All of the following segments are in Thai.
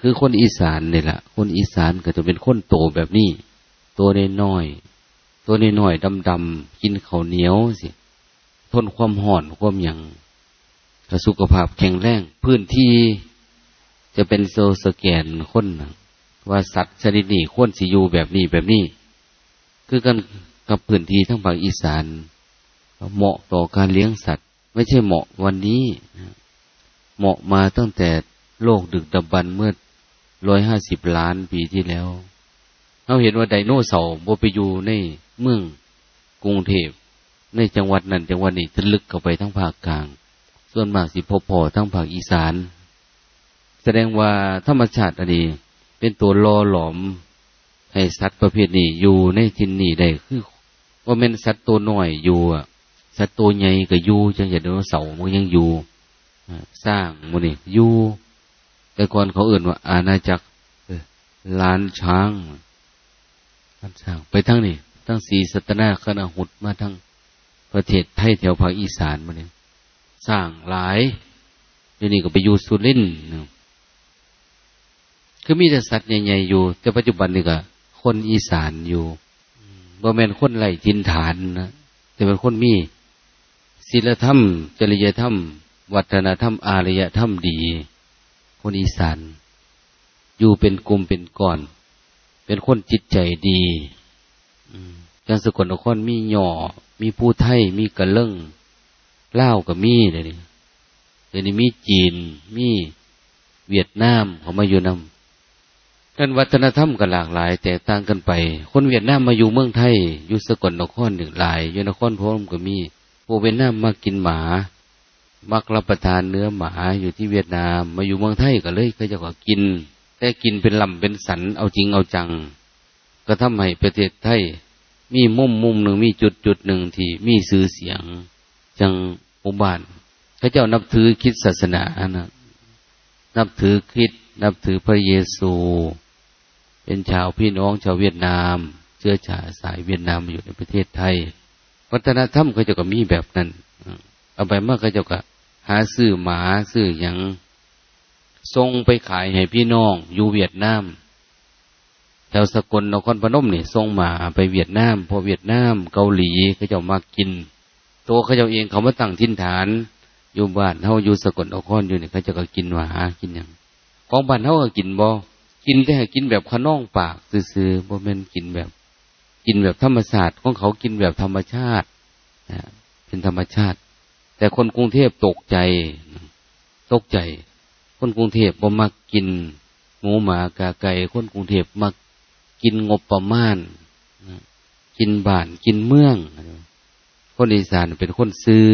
คือคนอีสานนี่แหละคนอีสานก็จะเป็นคนโตแบบนี้ ตัวน้อยๆตัวน้อยๆดำๆกินข้าวเหนียวสิทนความห่อนความหยังสุขภาพแข็งแรงพื้นที่จะเป็นโซสแกนคนนว่าสัตว์ชนิดนี้ควรสิอยู่แบบนี้แบบนี้ คือกันกับพื้นที่ทั้งภาคอีสาน เหมาะต่อการเลี้ยงสัตว์ ไม่ใช่เหมาะวันนี้ เหมาะมาตั้งแต่โลกดึกดำบรรเมื่อ ร้อยห้าสิบล้านปีที่แล้วเราเห็นว่าไดโนเสาร์บไปอยู่ในเมืองกรุงเทพในจังหวัดนั้นจังหวัดนี้จะลึกเข้าไปทั้งภาคกลาง ส่วนมากสิพอพอทั้งภาคอีสาน แสดงว่าธรรมชาติอันนี้เป็นตัวล่อหลอม ให้สัตว์ประเภทนี้อยู่ในทินนี้ได้คือว่าเป็นสัตว์ตัวน้อยอยู่สัตว์ตัวใหญ่ก็อยู่จังอย่างไดโนเสาร์มันยังอยู่สร้างมันนี่อยู่ แต่ก่อนเขาเอื่นว่า อาณาจักรล้านช้างล้านช้าง ไปทั้งนี่ทั้งสีสัตนาคณะหุดมาทั้งประเทศไทยแถวภาคอีสานมาเนี่ยสร้างหลายเดี๋ยวนี้ก็ไปอยู่สุรินทร์คือมีแต่สัตว์ใหญ่ๆอยู่ แต่ปัจจุบันนี่ก็คนอีสานอยู่บ่แมนคนไหลจินฐานนะแต่เป็นคนมีศีลธรรม จริยธรรม วัฒนธรรม อารยธรรมดี คนอีสาน อยู่เป็นกลุ่มเป็นก่อน เป็นคนจิตใจดีการสกลนครมีหย่อ มีผู้ไทย มีกระเลิ่งเล่ากับมีเลยนี่เดี๋ยวนี้มีจีน มีเวียดนามเขามาอยู่นำกันวัฒนธรรมกันหลากหลาย แตกต่างกันไป คนเวียดนามมาอยู่เมืองไทยอยู่สกลนครหนึ่งหลายอยู่นครพนมก็มีพวกเวียดนามมากินหมา มักรับประทานเนื้อหมาอยู่ที่เวียดนาม มาอยู่เมืองไทยก็เลยก็จะก็กิน แต่กินเป็นลำเป็นสันเอาจริงเอาจัง ก็ทำให้ประเทศไทย มีมุมมุมหนึ่งมีจุดจุดหนึ่งที่มีสื่อเสียง จังหมู่บ้านพระเจ้านับถือคิดศาสนานะนับถือคิดนับถือพระเยซู เป็นชาวพี่น้องชาวเวียดนาม เชื้อชาสายเวียดนามอยู่ในประเทศไทย วัฒนธรรมเขาจะก็มีแบบนั้น เอาไปมากเขาจะก็หาซื้อหมาซื้ออย่างส่งไปขายให้พี่น้อง อยู่เวียดนามแถวสกลนครพนมนี่ส่งหมาไปเวียดนาม พอเวียดนามเกาหลีเขาจะมากิน ตัวเขาเจ้าเองเขามาตั้งทินฐานอยู่บ้านเขาอยู่สกลนครอยู่เนี่เขาจะก็กินหมากินอย่างของบ้านเขาก็กินบ่กินแต่กินแบบขนองปากซื่อๆบ่แม่นกินแบบ กินแบบธรรมศาสตร์ของเขากินแบบธรรมชาติเป็นธรรมชาติ แต่คนกรุงเทพตกใจ ตกใจ คนกรุงเทพบ่มักกินหมูหมากาไก่คนกรุงเทพมักกินงบประมาณกินบ้านกินเมือง คนอีสานเป็นคนซื้อ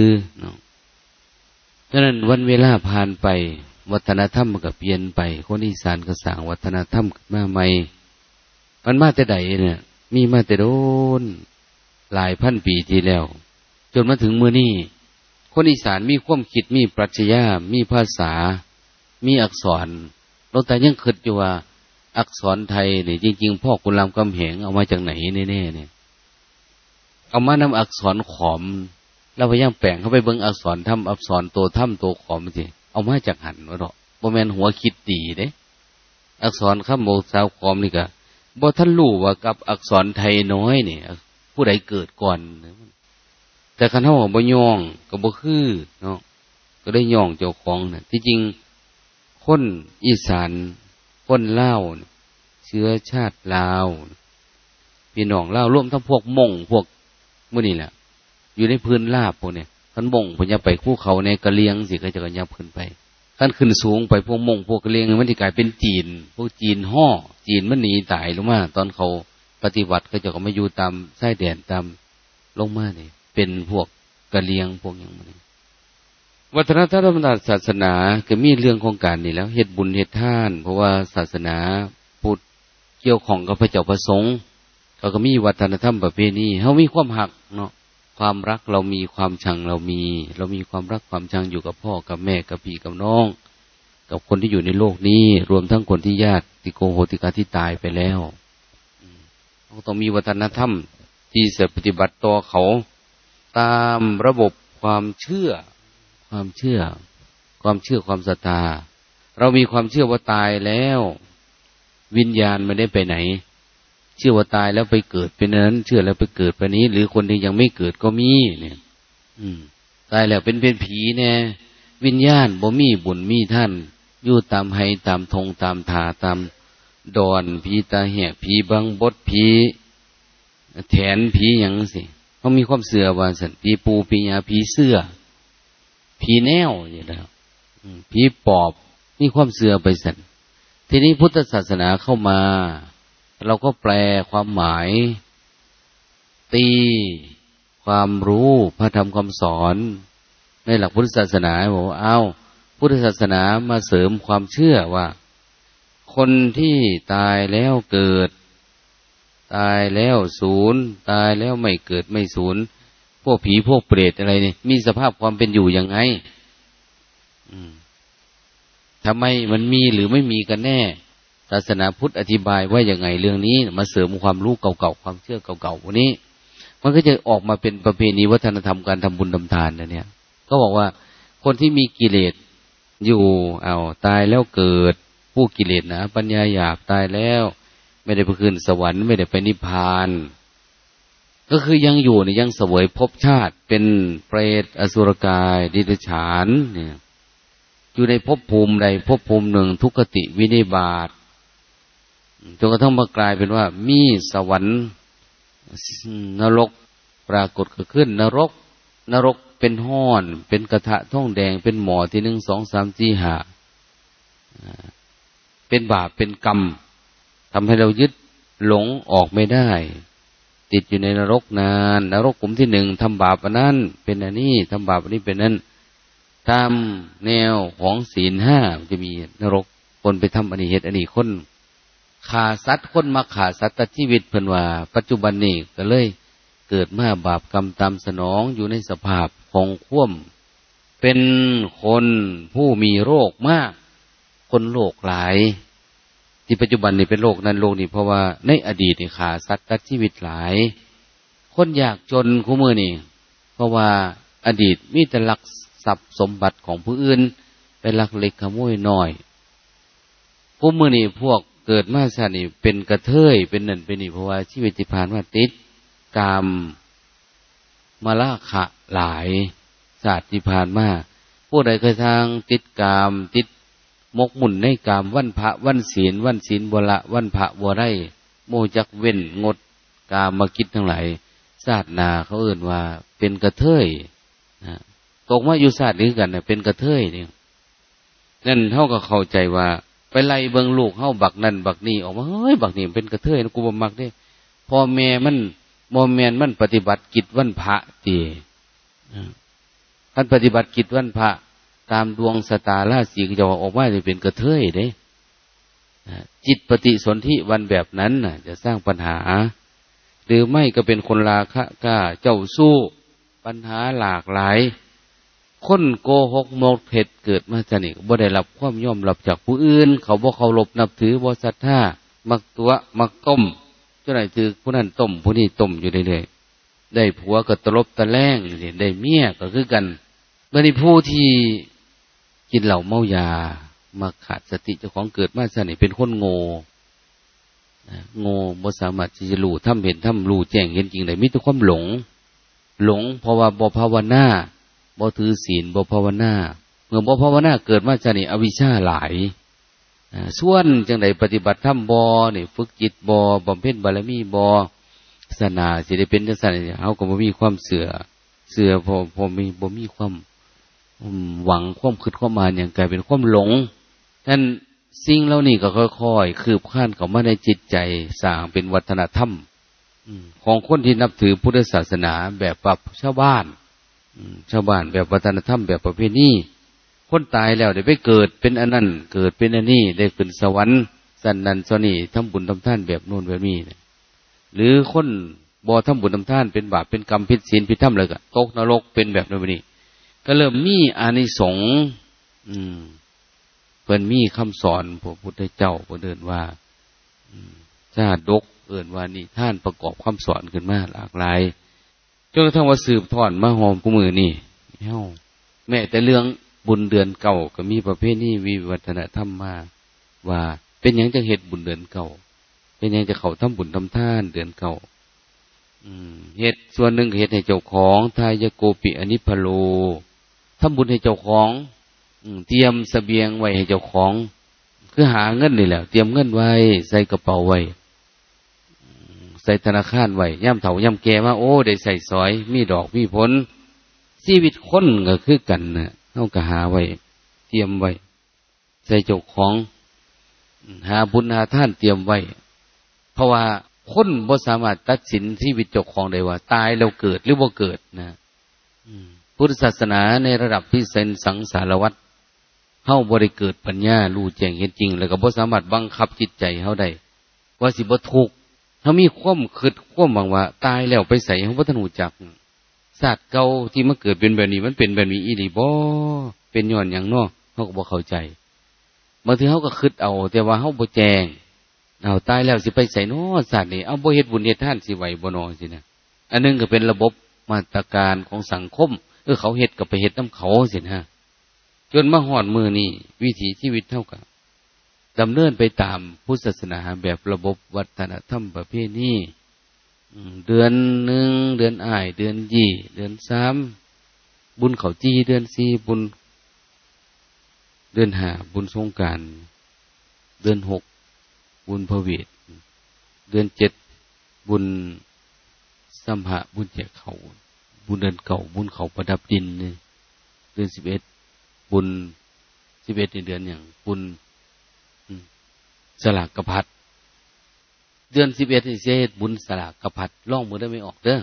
เพราะนั้นวันเวลาผ่านไป วัฒนธรรมมันก็เปลี่ยนไป คนอีสานก็สร้างวัฒนธรรมมาใหม่มันมาแต่ใดเนี่ย มีมาแต่โดน หลายพันปีที่แล้ว จนมาถึงเมื่อนี้ คนอีสานมีความคิดมีปรัชญา มีภาษา มีอักษรเราแต่ยังคิดอยู่ว่า อักษรไทยเนี่ยจริง ๆ พ่อคุณรามกำแหงเอามาจากไหนแน่ๆเนี่ยเอามานำอักษรขอมเราพยายามแปลงเข้าไปเบิ้งอักษรทำอักษรตัวถ้ำตัวขอมสิเอามาจากหันวะเนาะบ่แมนหัวคิดดีเด้ อักษรข้ามโมสาวขอมนี่ก็บ่ท่านรู้ว่ากับอักษรไทยน้อยเนี่ยผู้ใดเกิดก่อน แต่คันเท่าบ่ย่องก็บ่คือเนาะก็ได้ย่องเจ้าของนะที่จริงคนอีสานคนเล่าเชื้อชาติลาวพี่น้องเล่าร่วมทั้งพวกมงพวกมื่อนี่แหละอยู่ในพื้นลาบพวกเนี่ยท่านมงพญาไปคู่เขาในกระเลียงสิก็จะกระยับขึ้นไปขั้นขึ้นสูงไปพวกมงพวกกระเลียงมันจะกลายเป็นจีน พวกจีนห่อจีนมันหนีตายลงมาตอนเขาปฏิวัติก็จะก็มาอยู่ตามไส้แดนตามลงมาเนี่ย เป็นพวกกะเลียงพวกอย่างนี้วัฒนธรรมศาสนาก็มีเรื่องของการนี่แล้วเหตุบุญเหตุท่าน เพราะว่าศาสนาพุทธเกี่ยวของกับพระเจ้าประสงค์เขาก็มีวัฒนธรรมประเพณีเขามีความหักเนาะความรักเรามีความชังเรามี เรามีความรักความชังอยู่กับพ่อกับแม่กับพี่กับน้อง กับคนที่อยู่ในโลกนี้ รวมทั้งคนที่ญาติติโกโหติกาที่ตายไปแล้วเราต้องมีวัฒนธรรมที่จะปฏิบัติต่อเขา ตามระบบความเชื่อ ความเชื่อ ความเชื่อความศรัทธา เรามีความเชื่อว่าตายแล้ว วิญญาณไม่ได้ไปไหน เชื่อว่าตายแล้วไปเกิดเป็นนั้น เชื่อแล้วไปเกิดไปนี้ หรือคนที่ยังไม่เกิดก็มี เนี่ย อืม ตายแล้วเป็นเป็นผีแน่วิญญาณบ่มีบุญมีท่าน อยู่ตามไห้ตามธงตามถาตามดอนผีตาแหกผีบังบดผีแถนผีอย่างสิ เขามีความเสื่อว่าสันผีปูผียาผีเสื้อผีแนวอย่างนี้ผีปอบมีความเสื่อไปสันทีนี้พุทธศาสนาเข้ามา เราก็แปลความหมาย ตี ความรู้พระธรรมคำสอน ในหลักพุทธศาสนาบอกว่าเอาพุทธศาสนามาเสริมความเชื่อว่า คนที่ตายแล้วเกิด ตายแล้วศูนย์ตายแล้วไม่เกิดไม่ศูนย์พวกผีพวกเปรตอะไรนี่มีสภาพความเป็นอยู่ยังไงทำไมมันมีหรือไม่มีกันแน่ ศาสนาพุทธอธิบายว่าอย่างไงเรื่องนี้ มาเสริมความรู้เก่าๆความเชื่อเก่าๆวกนี้ มันก็จะออกมาเป็นประเพณีวัฒนธรรมการทำบุญทำทานนะเนี่ย ก็บอกว่าคนที่มีกิเลสอยู่เอาตายแล้วเกิด ผู้กิเลสนะปัญญาหยาบตายแล้ว ไม่ได้ไปขึ้นสวรรค์ไม่ได้ไปนิพพาน ก็คือยังอยู่ในยังเสวยภพชาติเป็นเปรตอสุรกายดิฉฉานเนี่ยอยู่ในภพภูมิใดภพภูมิหนึ่งทุกติวินิบาตจนกระทั่งมากลายเป็นว่า มีสวรรค์นรกปรากฏขึ้น นรก นรกเป็นห้อน เป็นกระทะท่องแดงเป็นหมอที่หนึ่งสองสามสี่ห้าเป็นบาปเป็นกรรม ทำให้เรายึดหลงออกไม่ได้ ติดอยู่ในนรกนาน นรกกลุ่มที่หนึ่งทำบาปอันนั้น เป็นอันนี้ทำบาปอันนี้เป็นนั้นตามแนวของศีลห้าจะมีนรกคนไปทำอันนี้เหตุอันนี้คนขาสัตว์คนมาขาสัตว์ชีวิตเพิ่นว่า ปัจจุบันนี้ก็เลยเกิดมาบาปกรรมตามสนองอยู่ในสภาพของคว่ำเป็นคนผู้มีโรคมาก คนโรคหลาย ที่ปัจจุบันนี้เป็นโรคนั้นโรคนี้เพราะว่าในอดีตนี่ขาสัตว์ตัดชีวิตหลาย คนอยากจนคู่มือนี่ เพราะว่าอดีตมีแต่ลักทรัพย์สมบัติของผู้อื่นไปลักเล็กขโมยน้อยผู้มือนี่พวกเกิดมาชาตินี่เป็นกระเทยเป็นนั่นเป็นนี่เพราะว่าชีวิตที่ผ่านมาติดกามมาลาขะหลายศาสตร์ที่ผ่านมาผู้ใดเคยทางติดกามติด มกมุ่นในกามวันพระวันศีลวันศีลบละวันพระบวไรโมจักเว้นงดกามมาคิดทั้งหลายศาสนาเขาเอื่นว่าเป็นกระเทยนะตกมาอยู่ศาสตร์นี้กันเน่ยเป็นกระเทยเนี่ยนั่นเท่ากับเข้าใจว่า ไปไล่เบิงลูกเข้าบักนั่นบักนี่ออกมาเฮ้ยบักนี่เป็นกระเทยนะกูบ่มักได้พ่อแม่มันโมเมนมันปฏิบัติกิจวันพระตีท่านปฏิบัติกิจวันพระ ตามดวงสตาราศีก็จะออกมาจะเป็นกระเทยเด้จิตปฏิสนธิวันแบบนั้นจะสร้างปัญหา หรือไม่ก็เป็นคนราคะกล้าเจ้าสู้ปัญหาหลากหลาย คนโกหกโมกเผ็ดเกิดมาจากนี่บ่ได้รับความย่อมรับจากผู้อื่น เขาบ่เขาหลบนับถือบ่ศรัทธามักตัวมักต้มเจ้าไหนถือผู้นั้นต้มผู้นี้ต้มอยู่เรื่อยๆได้ผัวก็ตลบตะแลงได้เมียก็คือกันเมื่อนี้ผู้ที่ กินเหล่าเมายา มาขาดสติเจ้าของเกิดมาจากนี่เป็นคนโง่โง่บ่สามารถที่จะรู้ทำเห็นทำรู้แจ้งเห็นจริงได้มิตรความหลง หลงเพราะว่าบ่ภาวนาบ่ถือศีลบ่ภาวนาเมื่อบ่ภาวนาเกิดมาจากนี่อวิชชาหลายส่วนจังไดปฏิบัติธรรมบ่นี่ฝึกจิตบ่บำเพ็ญบารมีบ่ศาสนาสิได้เป็นจังซั่นเฮาก็บ่มีความเสือเสือพอพอมีบ่มีความ หวังความคิดความมาอย่างกลายเป็นความหลงนั่นสิ่งเหล่านี้ก็ค่อยๆคืบคลานเข้ามาในจิตใจสร้างเป็นวัฒนธรรมของคนที่นับถือพุทธศาสนาแบบปรับชาวบ้านชาวบ้านแบบวัฒนธรรมแบบประเพณีคนตายแล้วได้ไปเกิดเป็นอันนั้นเกิดเป็นอันนี้ได้ขึ้นสวรรค์สันนันสนีทำบุญทำท่านแบบโน้นแบบนี้หรือคนบอทำบุญทำท่านเป็นบาปเป็นกรรมพิษศีลพิษธรรมเลยก็ตกนรกเป็นแบบโน้นแบบนี้ ก็เริ่มมีอานิสงส์อืมเพิ่นมีคำสอนพระพุทธเจ้าเพิ่นเดินว่าชาดกเอื่นว่านี่ท่านประกอบคำสอนขึ้นมาหลากหลายจนกระทั่งว่าสืบทอดมาหอมกูมือนี่เฮ้าแม่แต่เรื่องบุญเดือนเก่าก็มีประเภทนี้วิวัฒนธรรมมา ว่าเป็นอย่างจะเหตุบุญเดือนเก่า เป็นอย่างจะเขาทำบุญทำท่านเดือนเก่าเหตุส่วนหนึ่งเหตุให้เจ้าของทายโกปิอนิพโล ทำบุญให้เจ้าของเตรียมสเสบียงไว้ให้เจ้าของ คือหาเงินนี่แหละ เตรียมเงินไว้ ใส่กระเป๋าไว้ใส่ธนาคารไว้ย่ำเถาย่ำแก่มาโอ้ได้ใส่ซอย มีดอกมีผลชีวิตคนก็คือกันเนะเอากระหาไว้ เตรียมไว้ ใส่เจ้าของ หาบุญหาท่านเตรียมไว้ เพราะว่าคนบ่สามารถตัดสินชีวิตเจ้าของได้ว่า ตายแล้วเกิดหรือบ่เกิดนะ พุทธศาสนาในระดับที่เซนสังสารวัตรเข้าบริเกิดปัญญารู้แจ้งเห็นจริง แล้วก็บ่สามารถบังคับจิตใจเขาได้ว่าสิบ่ทุกเขามีความคิดความหวังว่า ตายแล้วไปใส่เขาพัฒนูจักศาสตร์เก่าที่มันเกิดเป็นแบบนี้ มันเป็นแบบนี้อีหลีบ่เป็นย้อนอย่างนอกเขาก็บ่เข้าใจบางทีเขาก็คิดเอา แต่ว่าเขาบ่แจงเอาตายแล้วสิไปใส่นอศาสตร์นี่เอาบ่เฮ็ดบุญเฮ็ดท่านสิไหวบ่นอสินะอันนึงก็เป็นระบบมาตรการของสังคม เออเขาเฮ็ดกับไปเฮ็ดน้ำเขาสินะจนมาหอดมือนี่วิถีชีวิตเท่ากับดำเนินไปตามพุทธศาสนาแบบระบบวัฒนธรรมประเภทนี้เดือนหนึ่งเดือนอ้าย เดือนยี่ เดือนสามบุญเขาจีเดือนสี่บุญ เดือนห้าบุญสงการเดือนหกบุญพระเวทเดือนเจ็ดบุญสัมภะบุญแจกเขา บุญเดือนเก่าบุญเขาประดับดินเนี่ยเดือนสิบเอ็ดบุญสิบเอ็ดในเดือนอย่างบุญสลากกระพัดเดือนสิบเอ็ดเสียเหตุบุญสลากกระพัดล่องมือได้ไม่ออกเด้อ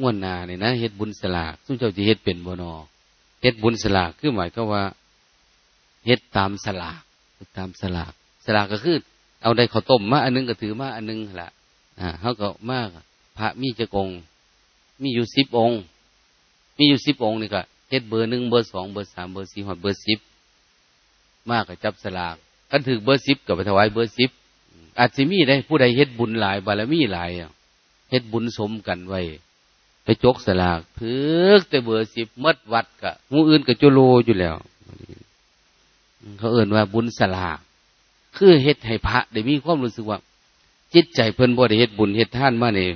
ง่วนนาเนี่ยนะเหตุบุญสลากซึ่งเจ้าจะเหตุเป็นบนอเหตุบุญสลากคือหมายก็ว่าเหตุตามสลากตามสลาก สลากก็คือ เอาได้ข้าวต้มมาอันนึงก็ถือมาอันนึงละอ่าเขาก็มากพระมีจะกง มีอยู่สิบองค์ มีอยู่สิบองค์นี่ก็เฮ็ดเบอร์หนึ่งเบอร์สองเบอร์สามเบอร์สี่หอดเบอร์สิบมากกับจับสลากกันถือเบอร์สิบกับไปถวายเบอร์สิบอาจจะมีได้ผู้ใดเฮ็ดบุญหลาย บารมีหลายเฮ็ดบุญสมกันไว้ ไปจกสลากเพื่อแต่เบอร์สิบมดวัดกะมูอื่นกับจุโลอยู่แล้ว เขาเอ่นว่าบุญสลากคือเฮ็ดให้พระได้มีความรู้สึกว่า จิตใจเพิ่นบ่ได้เฮ็ดบุญเฮ็ดท่านมาเนี่ย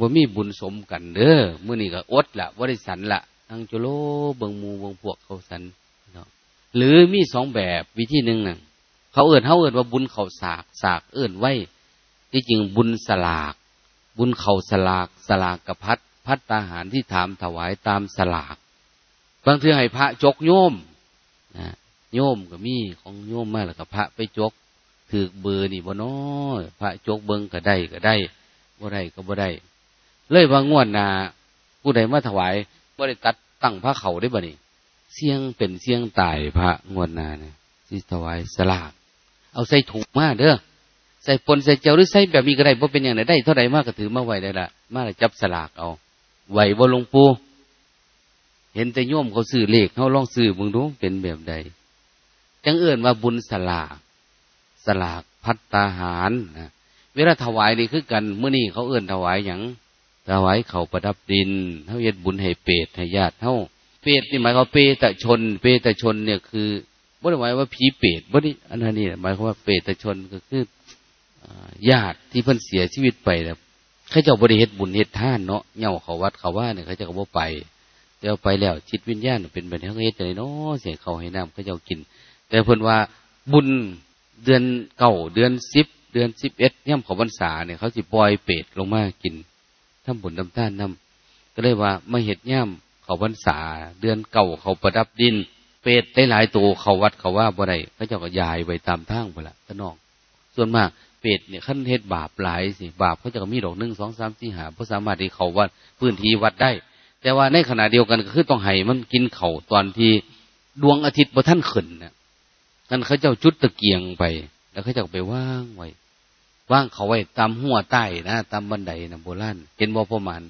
บ่มีบุญสมกันเด้อมื่อนี้ก็อดละบ่ได้สันละอังจุโลเบิงมูเบิงพวกเขาสันเนาะหรือมีสองแบบวิธีหนึ่งน่ะเขาเอื่นเขาเอื่นว่าบุญเขาสากสากเอื่นไว้ที่จริงบุญสลาก บุญเขาสลากสลากกับพัดพัดตาหารที่ถามถวายตามสลาก บางทีให้พระจกโยมนะโยมก็มีของโยมมาแล้วกับพระไปจกถือเบอร์นี่บ่น้อยพระจกเบิงก็ได้ก็ได้ บ่ได้ก็บ่ได้ เลยว่างวดนาผู้ใดมาถวายบ่ได้ตัดตั้งพระเขาได้บ่นี่เสียงเป็นเสียงตายพระงวดนาเนี่ยที่ถวายสลากเอาใส่ถุงมาเด้อใส่ปนใส่เจียวหรือใส่แบบมีกระไรเพราะเป็นอย่างไรได้ เท่าไรมากก็ถือมาไว้ได้ละมาจับสลากเอาไหวบ่ลงปูเห็นแต่โยมเขาซื้อเลขเขาลองซื้อมึงดูเป็นแบบใดจังเอื่นว่าบุญสลาก สลากพัตตาหารนะ เวลาถวายนี่คือกันเมื่อนี่เขาเอื่นถวายอย่างถวายเขาประดับดินเขาเย็ดบุญให้เปรตให้ญาติเขาเปรตนี่หมายควาเปตชน เปตชนเนี่ยคือบ่ได้หมายว่าผีเปรตบ่ได้อันนั้หมายความว่าเปรตชนก็คือญาติที่เพิ่นเสียชีวิตไปแล้วเขาเจ้าบริเหตุบุญเหตุท่านเนาะเงาเขาวัดเขาว่าเนี่ยเขาจะก็บ่ไปแต่เอาไปแล้วจิตวิญญาณเป็นแบบนี้เขาเฮ็ดเลยเนาะเสียเขาให้น้ำเขาเจ้ากิน แต่เพิ่นว่าบุญเดือนเก่าเดือนสิบ เดือนสิบเอ็ดย่ำเขาบรรษาเนี่ยเขาสิปล่อยเปรตลงมากินทำบุญทำท่านนำก็เลยว่ามาเห็ดย่ำเขาบรรษา เดือนเก่าเขาประดับดิน เปรตได้หลายตัวเขาวัดเขาว่าบ่ได้เขาเจ้าก็ยายไปตามทางไปละก็นอง ส่วนมากเปรตเนี่ยขั้นเฮ็ดบาปหลายสิบาปเขาจะมีดอกหนึ่งสองสามสี่หาเพราะสามารถที่เขาวัดพื้นที่วัดได้ แต่ว่าในขณะเดียวกันก็คือต้องให้มันกินเขาตอนที่ดวงอาทิตย์บนท่านขึ้นนะนั่นเขาเจ้าจุดตะเกียงไป แล้วเขาจะไปว่างไว้ ว่างเขาไว้ตามหัวใต้นะตามบันไดนะโบราณเห็นบ่ประมาณ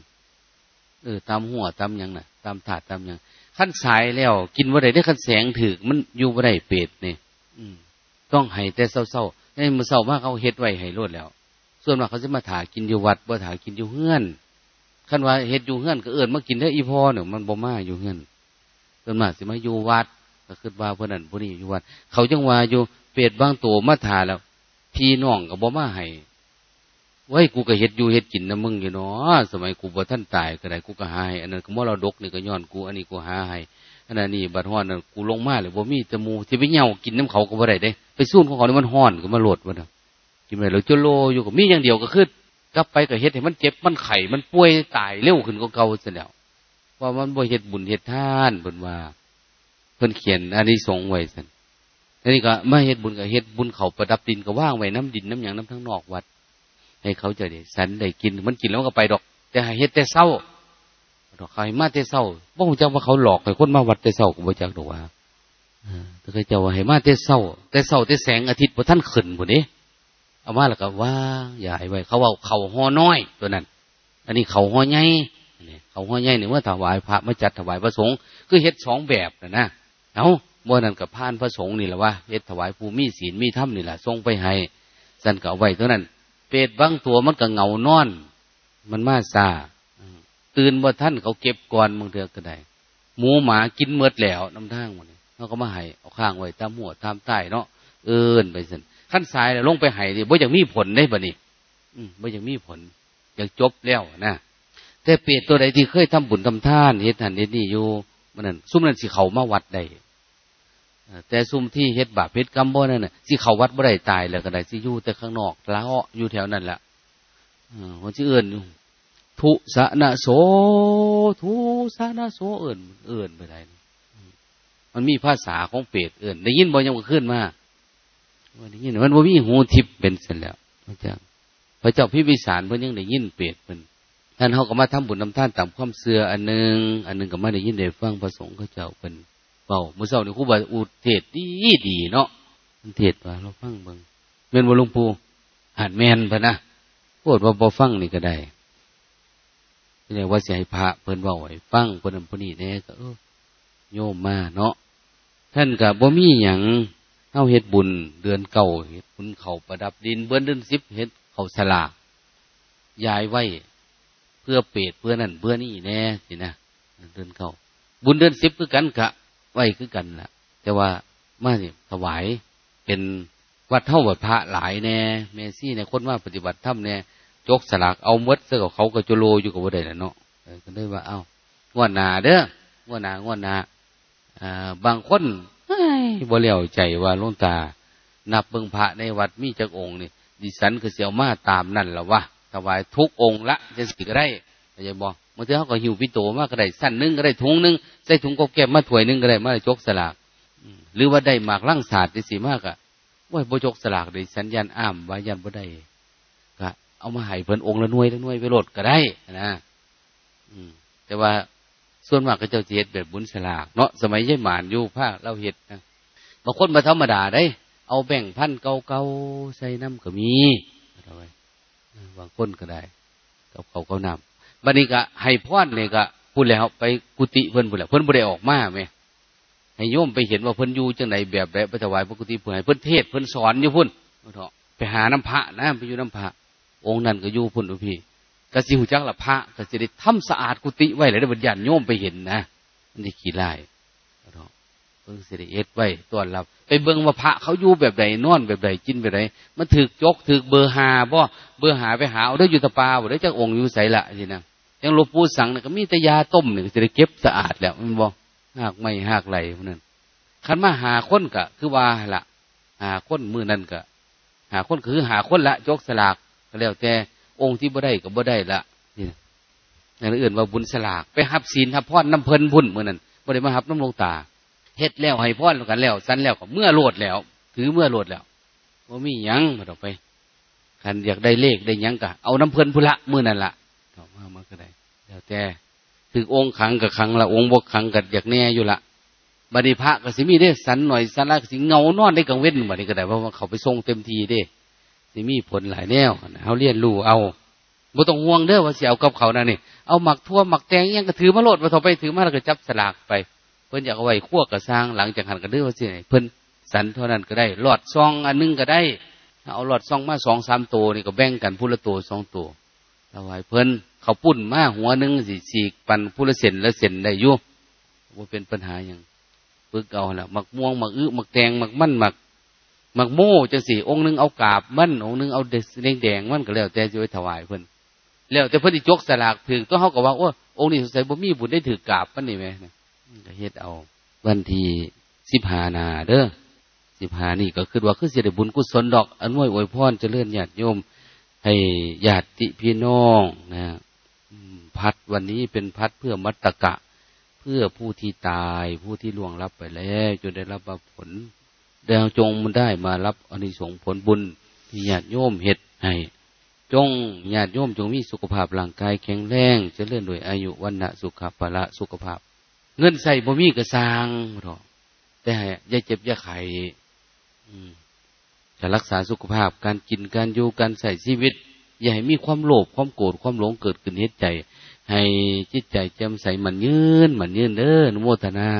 เออตามหัวตามยังนะตามถาดตามยังขั้นสายแล้ว กินว่าไดได้ขั้นแสงถือมันอยู่ว่าไดเป็ดเนี่ยต้องให้แต่เศร้าๆให้มือเศร้ามากเขาเฮ็ดไว้ให้รวดแล้ว ส่วนมากเขาจะมาถากินอยู่วัดบ่ถากินอยู่เฮือนขั้นว่าเฮ็ดอยู่เฮือนก็เอื่นมากินได้อีพอเนี่ยมันบ่มาอยู่เฮือนส่วนมากสิมาอยู่วัดก็คือว่าเพื่อนนั่นผู้นี้อยู่วัด เขาจังว่าอยู่เปรตบางตัวมาทาแล้ว พี่น้องก็บ่มาให้ไว้กูก็เฮ็ดอยู่เฮ็ดกินนะมึงอยู่เนาะสมัยกูบ่ท่านตายก็ได้กูก็หาให้อันนั้นก็มรดกนี่ก็ย้อนกูอันนี้กูหาให้อันนั้นนี่บัดฮ้อนนั่นกูลงมาเลยบ่มีแตะมูที่ไปเหย่ากินน้ำเขาก็บ่ได้เด้ ไปสู้ของเขานี่มันฮ้อนก็มาโหลดบ่ได้กินไปแล้วจะโลอยู่ก็มีอย่างเดียวก็คือกลับไปก็เฮ็ดให้มันเจ็บมันไข้มันป่วยตายเร็วขึ้นกว่าเก่าซะแล้วว่ามันบ่เฮ็ดบุญเฮ็ดทานเพิ่นว่า เพิ่นเขียนอันนี้สงไว้ซั่น นนี้ก็มาเฮ็ดบุญก็เฮ็ดบุญเขาประดับดินก็ว่างไว้น้ำดินน้ำหยังน้ำทั้งนอกวัด ให้เขาจะได้สันได้กิน มันกินแล้วก็ไปดอก แต่ให้เฮ็ดแต่เศร้าดอกใครมาแต่เศร้าบ่ฮู้จักว่าเขาหลอกให้คนมาวัดแต่เศร้าก็บ่จักดอกว่าแต่เคยเจ้าว่าให้มาแต่เศร้า แต่เศร้าแต่แสงอาทิตย์บ่ท่านขึ้นพุ่นนี้เอามาแล้วก็ว่างอย่าให้ไว้ เขาว่าเขาห่อน้อยตัวนั้น อันนี้เขาห่อใหญ่เขาห่อใหญ่เนี่ยเมื่อถวายพระมาจัดถวายพระสงฆ์คือเฮ็ดสองแบบนะนะเอา เมื่อนั้นกับพานพระสงฆ์นี่แหละว่าเฮ็ดถวายภูมิศีลมีธรรมนี่แหละทรงไปให้สันก็เอาไว้ตัวนั้น เปรตบางตัวมันก็เงานอน มันมาซาตื่นว่าท่านเขาเก็บก่อนบางเถือก็ได้ หมูหมากินเมือดแล้วน้ำทางมันเขาก็มาให้เอาข้างไว้ตามหัวตามใต้เนาะเอินไปสินขั้นสายลงไปให้ดิบ่อย่างมีผลได้บ่นี่บ่อย่างมีผลอย่างจบแล้วนะแต่เปรตตัวใดที่เคยทำบุญทำทานเฮ็ดทันเฮ็ดนี่อยู่มันนั่นซุ่มนั่นสิเขามาวัดได้ แต่ซุ่มที่เฮ็ดบาปเฮ็ดกรรมบ่นั่นน่ะสิเขาวัดบ่ได้ตายแล้วก็ได้สิอยู่แต่ข้างนอกแล้วอยู่แถวนั้นแหละวันที่เอื่นทุสะนะโสทุสะนะโสเอื่นเอื่นไปได้มันมีภาษาของเปรตเอื่นได้ยินบ่ยังขึ้นมาวันนี้มันว่ามีหูทิพย์เป็นเสร็จแล้วพระเจ้าพระเจ้าพิวิสารเพิ่นยังได้ยินเปรตเป็นท่านเขาก็มาทำบุญทำท่านตามความเสื่ออันหนึ่งอันหนึ่งก็มาได้ยินได้ฟังพระสงฆ์เขาเจ้าเป็น เบาเมื่อเช้านี่ครูบาอุเทศดีดีเนาะเทศว่าเราฟังเบิ่งเม่นว่หลวงปู่หันแมนพะนะพูดว่าบ่ฟังนี่ก็ได้เรียกว่าเสียให้พระเพิ่นเบาไว้ฟังเพิ่นพนี่แน่ก็เออโยมมาเนาะท่านกับบ่มีอย่างเฮาเฮ็ดบุญ เดือนเก่าเฮ็ดบุญเขาประดับดินเบื้อนเดือนสิบเฮ็ดเขาสลากยายไว้ เพื่อเปรตเพื่อนั่นเพื่อนี่แน่สินะเดือนเก่าบุญเดือนสิบคือกันกะ ไว้คือกันละแต่ว่ามาสิถวายเป็นวัดเท่าวัดพระหลายแน่เมซี่ในคนว่าปฏิบัติธรรมแน่จกสลากเอามดเสื้อเขาก็จะโลอยู่กับว่าใดเนาะก็ได้ว่า เอ้างวดนาเด้องวดนางวดนาอ่าบางคนบ่เลี้ยวใจว่าลุงตา นับเบิ่งพระในวัดมีจักองค์นี่ดิสันคือเสียวมาตามนั่นแล้ววะถวายทุกองค์ละจะสิก็ได้จะบอก มื่อเช้าก็หิวพิโตมากก็ได้สั้นนึงก็ได้ถุงนึงใส่ถุงก็เก็บมาถ้วยนึงก็ได้มาจกสลากหรือว่าได้หมากลั่งศาสตร์ที่สีมากอะว่าบจกสลากได้สัญญาณอ้ามวายันบ่ได้ก็เอามาให้เพิ่นองค์ละน่วยละน่วยไปโหลดก็ได้นะอืมแต่ว่าส่วนมากก็เจ้าเจ็ดแบบบุญสลากเนาะสมัยยี่หมานอยู่ภาคเราเห็ดนะบางคนมาธรรมดาได้ เอาแบ่งพันเก่าๆใส่น้ำก็มีเอาไว้บางคนก็ได้กับเขาเขานำ บันนี้ก็ให้พ่อนเนี่ยก็พูดแล้วไปกุฏิเพิ่นพูดแล้วเพิ่นบ่ได้ออกมาไหมให้โยมไปเห็นว่าเพิ่นอยู่จังไหนแบบแบบไปถวายพระกุฏิเพื่อให้เพิ่นเทศเพิ่นสอนอยู่พุ่นเถอะไปหาน้ำพระนะไปอยู่น้ำพระ องค์นั้นก็อยู่พุ่นอุพี่กสิหูจักละพระกสิได้ทำสะอาดกุฏิไว้เลยได้บรรยานโยมไปเห็นนะนี่ขี่ไล่เพิ่งสิได้เอ็ดไว้ตัวเราไปเบิ่งว่าพระเขาอยู่แบบใดนอนแบบใดกินแบบใดมันถือจกถือเบอร์หาบ่เบอร์หาไปหาเอาได้อยู่ตะปาบ่ได้จากองค์อยู่ใส่ละทีนะ ยังหลวงปู่สั่งเนี่ยก็มีแต่ยาต้มเนี่ยจะได้เก็บสะอาดแล้วมันบอกหากไม่หากไหลพวกนั้นคันมาหาคนกะ คือว่าละหาคนมือนั่นกะ หาคนคือหาคนละจกสลากก็แล้วแต่องค์ที่บ่ได้ก็บ่ได้ละนี่อย่างอื่นว่าบุญสลาก ไปหับศีลหับพรน้ำเพลินบุญมือนั้นบ่ได้มาหับน้ำลงตาเฮ็ดแล้วให้พรกันแล้วสันแล้วก็เมื่อโลดแล้ว ถือเมื่อโลดแล้วว่ามียังมาต่อไปคันอยากได้เลขได้ยังกะเอาน้ำเพลินพุละมือนั่นละ ต่อมามาก็ได้แล้วแต่ถือองค์ขังกับขังละองค์บกขังกับอยากแน่อยู่ละบัดนี้พระก็สิมีได้สันหน่อยสันละสิเงานอนได้กังเว้นบัดนี้ก็ได้เพราะว่าเขาไปทรงเต็มทีเด้สิมีผลหลายแนวเขาเรียนรู้เอาบ่ต้องห่วงเด้อว่าเสียเอากับเขานั่นนี่เอาหมักทั่วหมักแตงยังก็ถือมาโลดมาถอไปถือมาแล้วก็จับสลากไป เพิ่นอยากเอาไว้ขั้วกระซังหลังจากหันกระเด้อว่าสิเพิ่นสันเท่านั้นก็ได้หลอดซองอันนึงก็ได้เอาหลอดซองมาสองสามตัวนี่ก็แบ่งกันพูละตัวสองตัว เอาไว้เพิ่นเขาปุ่นมาหัวหนึ่งสี่สี่ปันพูละเซนละเซนได้ยุ่ว่าเป็นปัญหาอย่างฝึกเอาละหมักม่วงหมักอื้อหมักแตงหมักมันหมักหมักโม่จังสี่ องค์หนึงเอากาบมันองค์หนึงเอาเดสแดงแดงมันก็แล้วแต่จะไปถวายเพิ่นแล้วแต่เพิ่นสิจกสลากถึงตัวเฮาก็ว่าโอ้องค์นี้สงสัยบ่มีบุญได้ถือกาบมันนี่แหมก็เฮ็ดเอา วันที่15นาเด้อ15นี่ก็คือว่าคือสิได้บุญกุศลดอกอนุโมทอวยพรเจริญญาติโยม ให้ญาติพี่น้องนะพัดวันนี้เป็นพัดเพื่อมัตตกะ เพื่อผู้ที่ตายผู้ที่ล่วงลับไปแล้วจนได้รับผลแล้วจงมันได้มารับอนิสงส์ผลบุญที่ญาติโยมเฮ็ดให้จงญาติโยมจงมีสุขภาพร่างกายแข็งแรงจเจริญโดวยอายุวันนะสุขภาละสุขภาพ เงินใส่บ่มีกระสร้างหรอกแต่ให้อย่าเจ็บอย่าไข้ อืมจะรักษาสุขภาพการกินการอยู่การใส่ชีวิต อย่าให้มีความโลภความโกรธความหลงเกิดขึ้นเฮ็ดใจ ให้จิตใจแจ่มใสมันยืนมันยืนเด้อนโมทนา